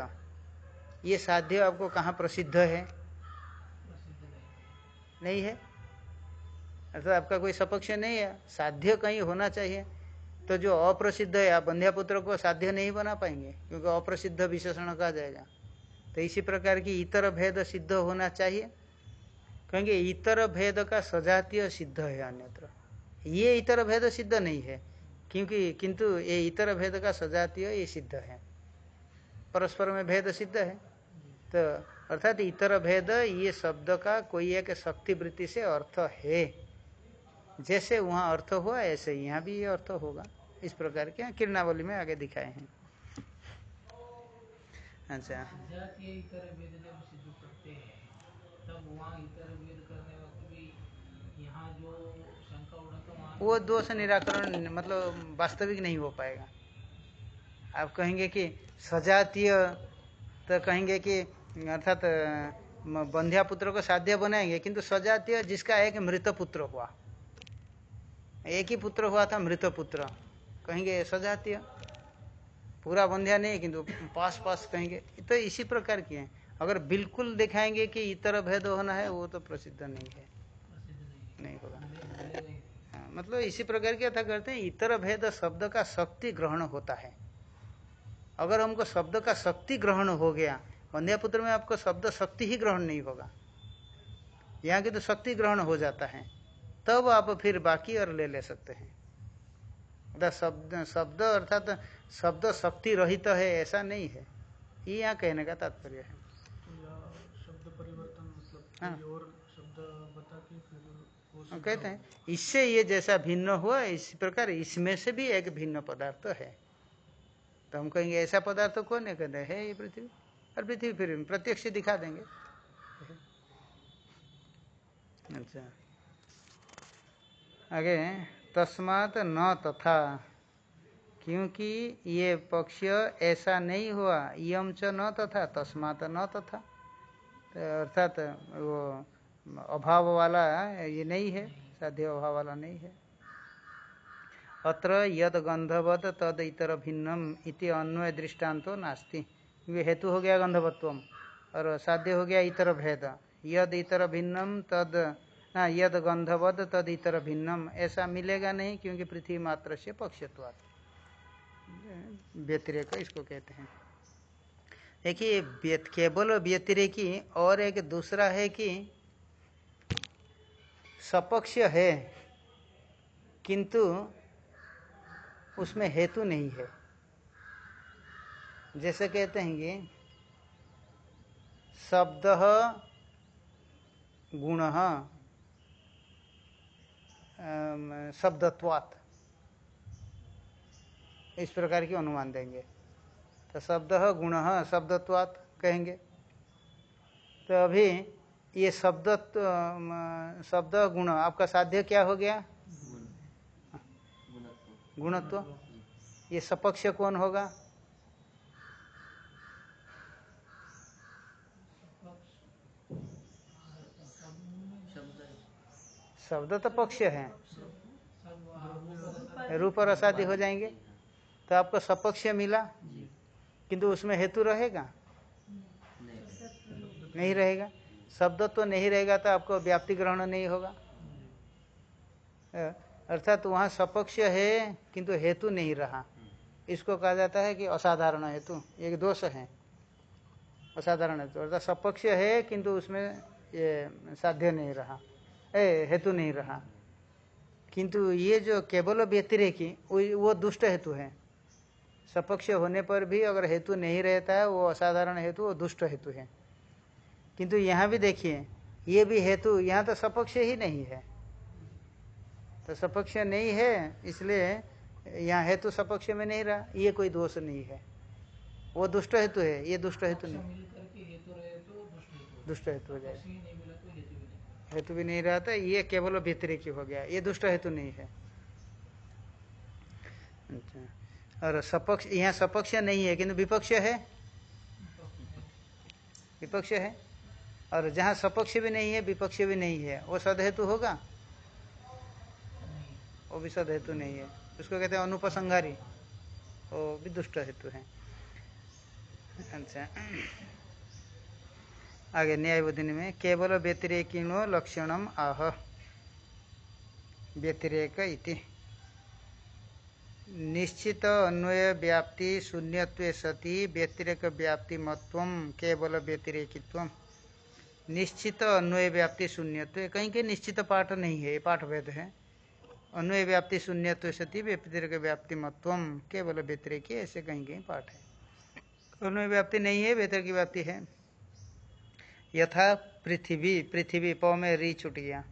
S1: ये साध्य आपको कहाँ प्रसिद्ध है?
S3: नहीं
S1: है? अर्थात आपका कोई सपक्ष नहीं है, साध्य कहीं होना चाहिए। तो जो अप्रसिद्ध है आप बंध्यापुत्र को साध्य नहीं बना पाएँगे, क्योंकि अप्रसिद्ध विशेषण कहा जाएगा। तो इसी प्रकार की इतर भेद सिद्ध होना चाहिए। क्योंकि इतर भेद का सजातीय सिद्ध है अन्यत्र। ये इतर भेद सिद्ध नहीं है, क्योंकि, किंतु ये इतर भेद का सजातीय ये सिद्ध है। परस्पर में भेद सिद्ध है। तो अर्थात इतर भेद, ये शब्द का कोई एक शक्ति वृत्ति से अर्थ है। जैसे वहाँ अर्थ हुआ, ऐसे यहाँ भी ये अर्थ होगा। इस प्रकार के किरणावली में आगे दिखाए हैं। अच्छा। वो दोष निराकरण मतलब वास्तविक नहीं हो पाएगा। आप कहेंगे कि सजातीय तो कहेंगे कि अर्थात बंध्या पुत्र को साध्य बनाएँगे, किंतु सजातीय जिसका एक मृत पुत्र हुआ। एक ही पुत्र हुआ था मृत पुत्र। कहेंगे सजातीय पूरा बंध्या नहीं किंतु पास पास कहेंगे। तो इसी प्रकार की है। अगर बिल्कुल दिखाएँगे कि इतर भेद होना है वो तो प्रसिद्ध नहीं है।
S3: नहीं
S1: होगा। हाँ, मतलब इसी प्रकार की कथा करते हैं इतर भेद शब्द का शक्ति ग्रहण होता है। अगर हमको शब्द का शक्ति ग्रहण हो गया वंध्यापुत्र में आपको शब्द शक्ति ही ग्रहण नहीं होगा। यहाँ की तो शक्ति ग्रहण हो जाता है। तब आप फिर बाकी और ले ले सकते हैं। अर्थात शब्द शब्द अर्थात शब्द शक्ति रहित तो है ऐसा नहीं है। ये यहाँ कहने का तात्पर्य है।
S2: शब्द परिवर्तन मतलब
S1: हाँ।
S2: और शब्द बता के फिर
S1: कहते हैं। इससे ये जैसा भिन्न हुआ इसी प्रकार इसमें से भी एक भिन्न पदार्थ तो है। तो हम कहेंगे ऐसा पदार्थ तो कौन है? कहते है ये पृथ्वी। और पृथ्वी फिर प्रत्यक्ष दिखा देंगे। अच्छा। आगे, तस्मात न तथा, क्योंकि ये पक्ष ऐसा नहीं हुआ यम च न तथा, तस्मात न तथा। तो अर्थात वो अभाव वाला ये नहीं है, साध्य अभाव वाला नहीं है। अत्र यद गंधवत तद इतर भिन्नम इति अन्वय दृष्टान्तो नास्ति। क्योंकि हेतु हो गया गंधवत्वम और साध्य हो गया इतर भेद। यद इतर भिन्नम तद ना यद गंधवत तद इतर भिन्नम। ऐसा मिलेगा नहीं क्योंकि पृथ्वी मात्र से पक्षत्वात्। व्यतिरेक इसको कहते हैं। देखिए केवल व्यतिरेकी और एक दूसरा है कि सपक्ष है, किंतु उसमें हेतु नहीं है। जैसे कहते हैं कि शब्द गुण शब्दत्वात्। इस प्रकार की अनुमान देंगे। तो शब्द गुण शब्दत्वात् कहेंगे। तो अभी ये शब्द शब्द गुण आपका साध्य क्या हो गया? गुणत्व। ये सपक्ष कौन होगा? शब्द तो पक्ष है। रूप और असाध्य हो जाएँगे। तो आपको सपक्ष मिला, किंतु उसमें हेतु रहेगा? नहीं रहेगा। शब्द तो नहीं रहेगा तो आपको व्याप्ति ग्रहण नहीं होगा। अर्थात वहाँ सपक्ष है, किंतु हेतु नहीं रहा। इसको कहा जाता है कि असाधारण हेतु, एक दोष है। असाधारण हेतु, अर्थात सपक्ष है, किंतु उसमें ये साध्य नहीं रहा। हेतु नहीं रहा। किंतु ये जो केवल व्यतिरेकी वो वो दुष्ट हेतु है। सपक्ष होने पर भी अगर हेतु नहीं रहता है वो असाधारण हेतु वो दुष्ट हेतु है। किंतु यहाँ भी देखिए ये भी हेतु यहाँ तो सपक्ष ही नहीं है। तो सपक्ष नहीं है इसलिए यहाँ हेतु सपक्ष में नहीं रहा ये कोई दोष नहीं है। वो दुष्ट हेतु है ये दुष्ट हेतु नहीं।
S3: तो दुष्ट हेतु
S1: हो। जाएगा
S3: ही नहीं मिला तो हेतु भी नहीं
S1: हेतु भी नहीं रहा था ये केवल व्यतिरेकी हो गया, ये दुष्ट हेतु नहीं है। अच्छा। और सपक्ष, यहाँ सपक्ष नहीं है, किंतु विपक्ष है? विपक्ष है। और जहाँ सपक्ष भी नहीं है, विपक्ष भी नहीं है, वो सदहेतु होगा? वो भी सदहेतु नहीं है। उसको कहते हैं अनुपसंगारी वो भी दुष्ट हेतु है। अच्छा। आगे न्यायबोधिनी में, केवल व्यतिरेकिणो लक्षणम आह। व्यतिरेक निश्चित अन्वय व्याप्ति शून्यत्व सति, व्यतिरेक व्याप्ति मत्व, केवल व्यतिरेकित्व। निश्चित अन्वय व्याप्ति शून्यत्व, कहीं के निश्चित पाठ नहीं है पाठ भेद है। अन्वय व्याप्ति शून्यत्व सती, व्यतिरेक व्याप्ति मत्व, केवल व्यतिरेकी, ऐसे कहीं कहीं पाठ है। अन्वय व्याप्ति नहीं है, व्यतिरेक व्याप्ति है। यथा पृथ्वी पृथ्वी पौ में री छुट गया।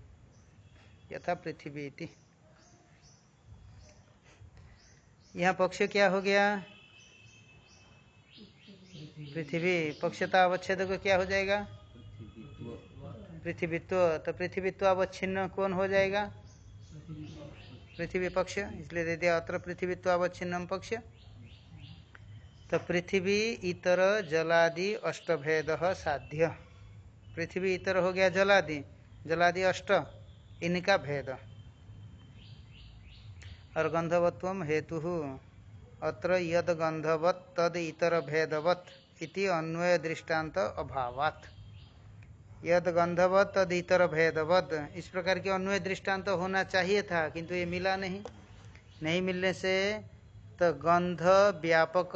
S1: यथा पृथ्वी इति। यहाँ पक्ष क्या हो गया? पृथ्वी, पक्षता अवच्छेद को क्या हो जाएगा? पृथ्वीत्व। तो पृथ्वीत्व अवच्छिन्न कौन हो जाएगा? पृथ्वी पक्ष, इसलिए दे दिया अत्र पृथ्वीत्व अवच्छिन्न पक्ष। तो पृथ्वी, इतर, जलादि, अष्टभेद साध्य। पृथ्वी इतर हो गया जलादि जलादि अष्ट, इनका भेद। और गंधवत्व हेतु, अत्र यद गंधवत, तद इतर भेदवत इति अन्वय दृष्टांत अभावात। यद गंधवत, तद इतर भेदवत, इस प्रकार के अन्वय दृष्टांत होना चाहिए था, किंतु ये मिला नहीं। नहीं मिलने से तो गंध व्यापक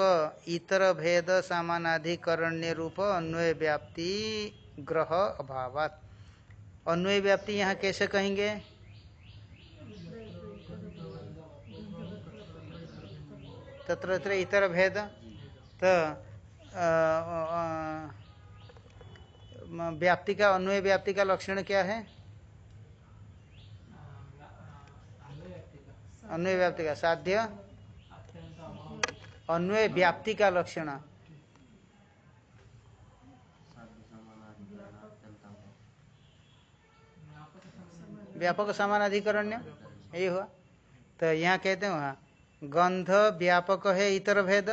S1: इतर भेद सामानाधिकरण्य रूप अन्वय व्याप्ति ग्रह अभावात। अन्वय व्याप्ति यहाँ कैसे कहेंगे? तत्र तत्र इतर भेद। तो व्याप्ति का, अन्वय व्याप्ति का लक्षण क्या है? अन्वय व्याप्ति का साध्य। अन्वय व्याप्ति का लक्षण। व्यापक समान अधिकरण्य, यही हुआ। तो यहाँ कहते हैं वहाँ, गंध व्यापक है इतर भेद।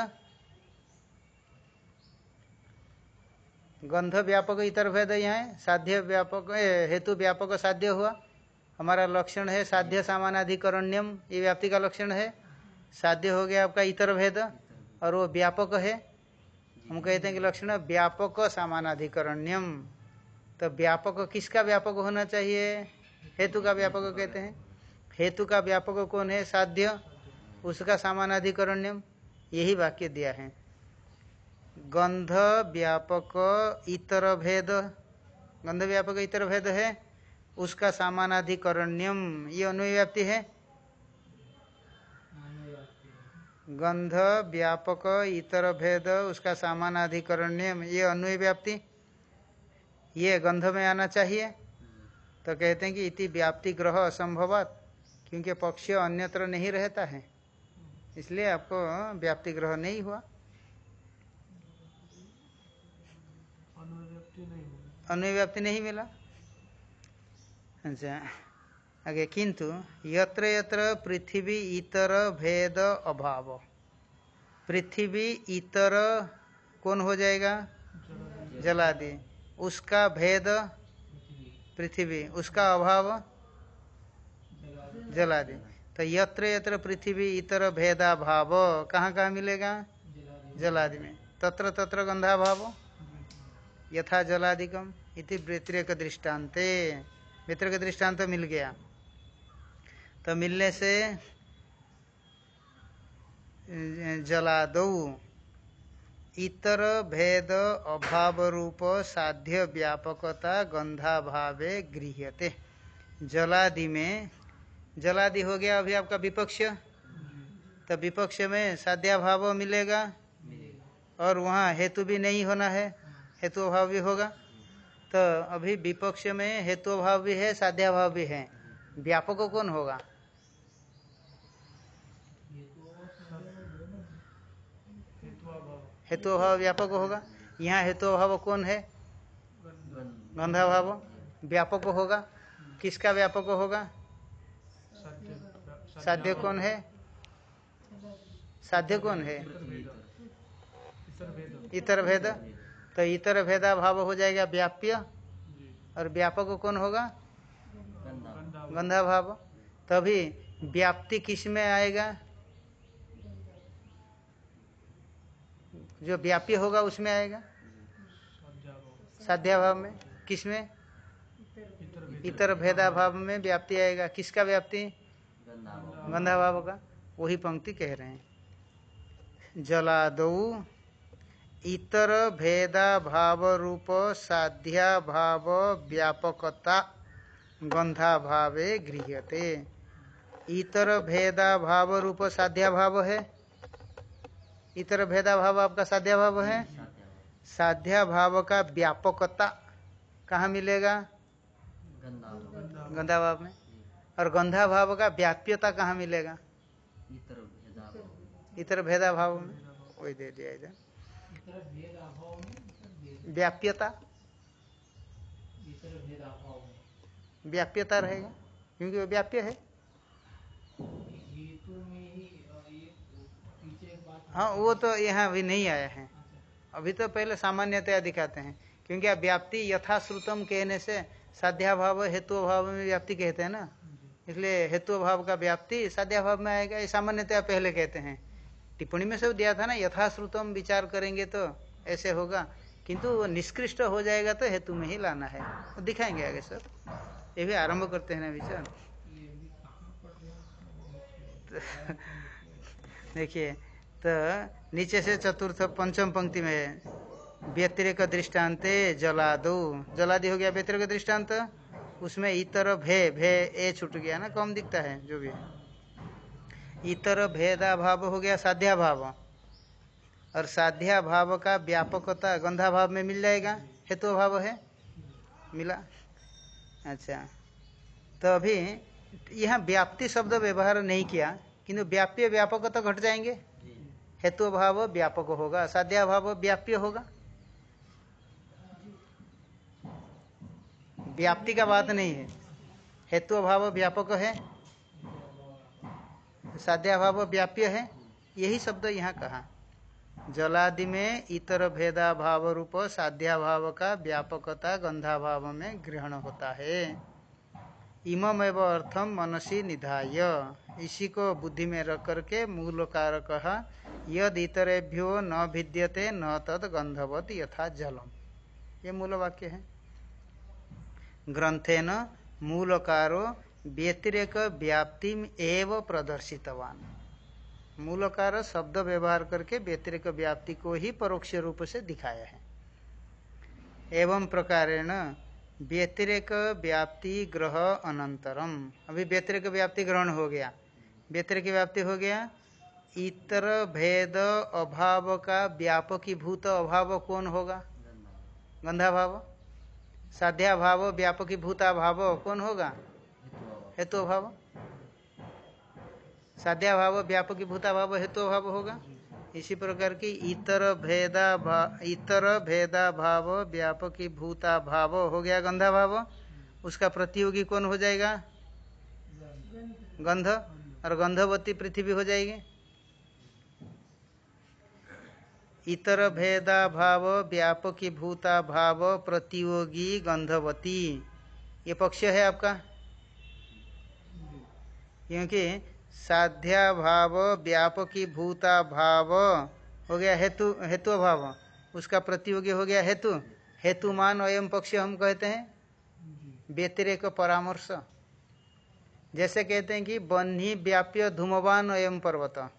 S1: गंध व्यापक इतर भेद यहाँ साध्य व्यापक हेतु व्यापक साध्य हुआ। हमारा लक्षण है साध्य सामानाधिकरण्यम ये व्याप्ति का लक्षण है। साध्य हो गया आपका इतर भेद, और वो व्यापक है। हम कहते हैं कि लक्षण व्यापक सामानाधिकरण्यम तो व्यापक किसका व्यापक होना चाहिए? हेतु का व्यापक कहते हैं। हेतु का व्यापक कौन है? साध्य। उसका सामानाधिकरण्यम। यही वाक्य दिया है। गंध व्यापक इतर भेद। गंध व्यापक इतर भेद है। उसका सामानाधिकरण्यम। ये अन्वय व्याप्ति है। गंध व्यापक इतर भेद। उसका सामानाधिकरण्यम। ये अन्वय व्याप्ति ये गंध में आना चाहिए। तो कहते हैं कि इति व्याप्ति ग्रह असंभवात क्योंकि पक्ष अन्यत्र नहीं रहता है। इसलिए आपको व्याप्ति ग्रह नहीं हुआ। अन्वय व्याप्ति नहीं मिला। अच्छा आगे किंतु यत्र यत्र पृथ्वी इतर भेद अभाव। पृथ्वी इतर कौन हो जाएगा? जलादि। उसका भेद पृथ्वी, उसका अभाव जलादि तो यत्र यत्र पृथ्वी, इतर भेदा भाव कहाँ कहाँ मिलेगा? जलादि में। तत्र तत्र गंधा भाव यथा जलादिकम इति व्यतिरेक दृष्टान्ते। व्यतिरेक दृष्टांत मिल गया। तो मिलने से जला जलादौ इतर भेद अभाव रूप साध्य व्यापकता गंधाभावे गृह्यते। जलादि में जलादि हो गया अभी आपका विपक्ष? तो विपक्ष में साध्याभाव मिलेगा। और वहाँ हेतु भी नहीं होना है हेतु अभाव भी होगा। तो अभी विपक्ष में हेतु अभाव भी है साध्याभाव भी है। व्यापक कौन होगा? हेतु अभाव व्यापक होगा। यहाँ हेतु अभाव कौन है? गंधाभाव। व्यापक होगा। किसका व्यापक होगा? साध्य कौन है? साध्य कौन है?
S2: इतर
S1: भेद। तो इतर भेदा भाव हो जाएगा व्याप्य। और व्यापक कौन होगा?
S2: गंधा
S1: भाव तभी व्याप्ति किसमें आएगा? जो व्याप्य होगा उसमें आएगा?
S2: स्वाध्याय
S1: साध्या भाव में? किसमें
S2: इतर वेद
S1: इतर भेदा भाव में व्याप्ति आएगा। किसका व्याप्ति? गंधा भाव का। वही पंक्ति कह रहे हैं। जलादौ इतर भेदा भाव रूप साध्या भाव व्यापकता गंधा भावे गृह्यते। इतर भेदा भाव रूप साध्या भाव है? इतर भेदा भाव आपका साध्या भाव है? साध्या भाव का व्यापकता कहाँ मिलेगा?
S2: गंधा
S1: भाव में। और गंधा भाव का व्याप्यता कहाँ मिलेगा? इतर भेदा भाव में। वही दे दिया इधर। व्याप्यता। व्याप्यता रहेगा। क्योंकि वो व्याप्य है
S3: हेतु में ही अ, ये पीछे एक बात
S1: हाँ वो तो यहाँ अभी नहीं आया है। अभी तो पहले सामान्यतया दिखाते हैं, क्योंकि आप व्याप्ति यथाश्रुतम कहने से साध्याभाव हेतु भाव में व्याप्ति कहते हैं ना। इसलिए हेतु भाव का व्याप्ति साध्याभाव में आएगा, ये सामान्यतया पहले कहते हैं। टिप्पणी में सब दिया था ना, यथाश्रुतम विचार करेंगे तो ऐसे होगा, किंतु वो निष्कृष्ट हो जाएगा तो हेतु में ही लाना है। तो दिखाएँगे आगे सर ये भी आरंभ करते हैं ना विचार। [laughs] देखिए तो नीचे से चतुर्थ पंचम पंक्ति में व्यतिरिक दृष्टान्ते जलादो। जलादि हो गया व्यतिरिक दृष्टांत। उसमें इतर भे भे, ए छूट गया ना, कम दिखता है जो भी। इतर भेदा भाव हो गया साध्या भाव और साध्या भाव का व्यापकता गंधा भाव में मिल जाएगा हेतु तो भाव है, मिला। अच्छा। तो अभी यहाँ व्याप्ति शब्द व्यवहार नहीं किया, किंतु व्याप्य व्यापक तो घट जाएँगे। हेतु भाव व्यापक होगा साध्या भाव व्याप्य होगा। व्याप्ति का बात नहीं है। हेतु भाव व्यापक है साध्या भाव व्याप्य है, यही शब्द यहाँ कहा। जलादि में इतर भेदा भाव रूप साध्या भाव का व्यापकता गंधा भाव में ग्रहण होता है। इमम एवं अर्थम मनसी निधाय। इसी को बुद्धि में रख करके मूलकार कहा यद इतरेभ्यो न भिद्यते, न तद गंधवत यथा जलम। ये मूल वाक्य है। ग्रंथेन मूलकारो व्यतिरेक व्याप्ति एव प्रदर्शितवान। मूलकार शब्द व्यवहार करके व्यतिरेक व्याप्ति को ही परोक्ष रूप से दिखाया है। एवं प्रकारेण व्यतिरेक व्याप्ति ग्रह अनंतरम। अभी व्यतिरेक व्याप्ति ग्रहण हो गया। व्यतिरेक व्याप्ति हो गया इतर भेद अभाव का व्यापकी भूत अभाव कौन होगा? गंधा भाव साध्या भाव व्यापकी भूता भाव कौन होगा? हेतु भाव साध्या भाव व्यापकी भूता भाव हेतु भाव होगा? इसी प्रकार की इतर भेदा भा, इतर भेदा भाव व्यापकी भूता भाव हो गया गंधा भाव उसका प्रतियोगी कौन हो जाएगा? गंध। और गंधवती पृथ्वी हो जाएगी। इतर भेदा भाव, व्यापकी भूता भाव, प्रतियोगी गंधवती। ये पक्ष है आपका? क्योंकि साध्या भाव, व्यापकी भूता भाव, हो गया हेतु हेतु भाव। उसका प्रतियोगी हो गया हेतु। हेतुमान एवं पक्ष हम कहते हैं। व्यतिरेक परामर्श। जैसे कहते हैं कि बन्ही व्याप्य धूमवान एवं पर्वत।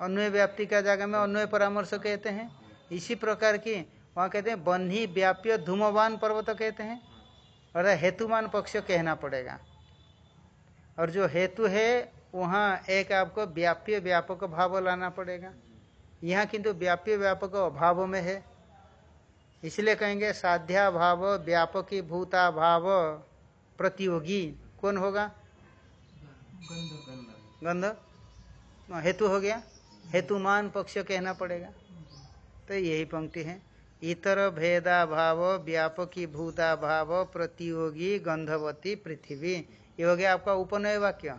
S1: अन्वय व्याप्ति का जगह में अन्वय परामर्श कहते हैं। इसी प्रकार की वहाँ कहते हैं, बन्ही व्याप्य धूमवान पर्वत कहते हैं। और हेतुमान पक्ष कहना पड़ेगा। और जो हेतु है, वहाँ एक आपको व्याप्य व्यापक भाव लाना पड़ेगा। यहाँ किंतु व्याप्य व्यापक अभाव में है। इसलिए कहेंगे साध्या भाव व्यापकी भूता भाव प्रतियोगी। कौन होगा? गंध। हेतु हो गया। हेतुमान पक्ष कहना पड़ेगा। तो यही पंक्ति है। इतर भेदा भाव व्यापकी भूता भाव प्रतियोगी गंधवती पृथ्वी। ये हो गया आपका उपनय वाक्य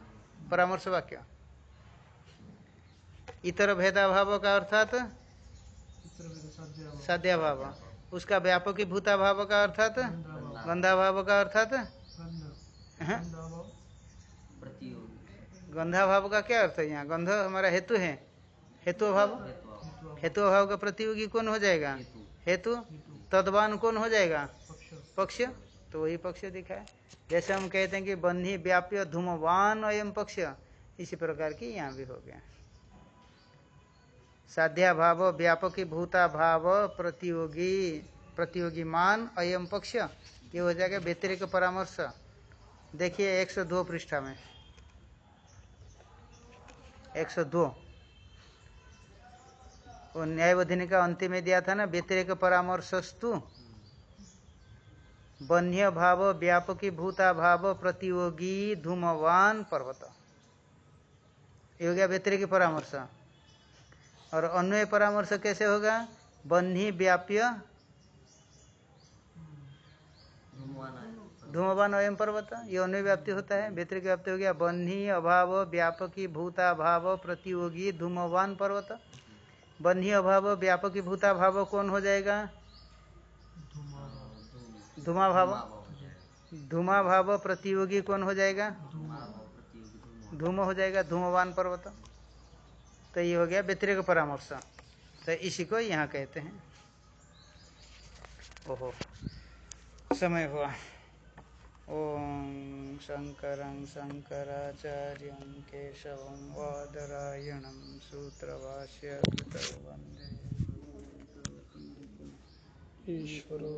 S1: परामर्श वाक्य। इतर भेदाभाव का अर्थात?
S2: साध्य
S1: साध्याभाव। उसका व्यापकी भूताभाव का अर्थात?
S2: गंधाभाव
S1: गंधाभाव का अर्थात?
S2: गंध
S1: हैं?
S4: प्रतियोगी
S1: गंधाभाव का क्या अर्थ है यहाँ? गंध हमारा हेतु है। हेतु भाव
S2: हेतु
S1: हेतु भाव का प्रतियोगी कौन हो जाएगा? हेतु? तदवान कौन हो जाएगा?
S2: पक्ष।
S1: तो वही पक्ष दिखा है। जैसे हम कहते हैं कि बन्ही व्याप्य धूमवान अयम पक्ष। इसी प्रकार की यहाँ भी हो गया। साध्या भाव व्यापकी भूता भाव प्रतियोगी प्रतियोगी मान अयम पक्ष। ये हो जाएगा व्यतिरिक परामर्श। देखिए 102 पृष्ठा में। 102 वो न्यायवधिनी का अंतिम में दिया था ना, व्यतिरिक परामर्शस्तु। बन्य भाव व्यापकी भूता भाव प्रतियोगी धूमवान पर्वत। ये हो गया व्यतिरिक परामर्श। और अन्वय परामर्श कैसे होगा? बन्ही व्याप्य
S4: धूमवान
S1: अयम पर्वत। ये अन्वय व्याप्ति होता है, व्यतिरिक व्याप्ति हो गया। बन्ही अभाव, व्यापकी भूता भाव प्रतियोगी धूमवान पर्वत। बन्ही अभाव, व्यापकी भूता भाव कौन हो जाएगा? धुमा भाव धुमा भाव प्रतियोगी कौन हो जाएगा?
S4: धूम
S1: हो जाएगा, धूमवान पर्वत। तो ये हो गया व्यतिरिक परामर्श। तो इसी को यहाँ कहते हैं। ओहो, समय हुआ। ओम शंकर शंकराचार्य केशव वादरायण सूत्रभाष्य वंदे
S2: ईश्वरो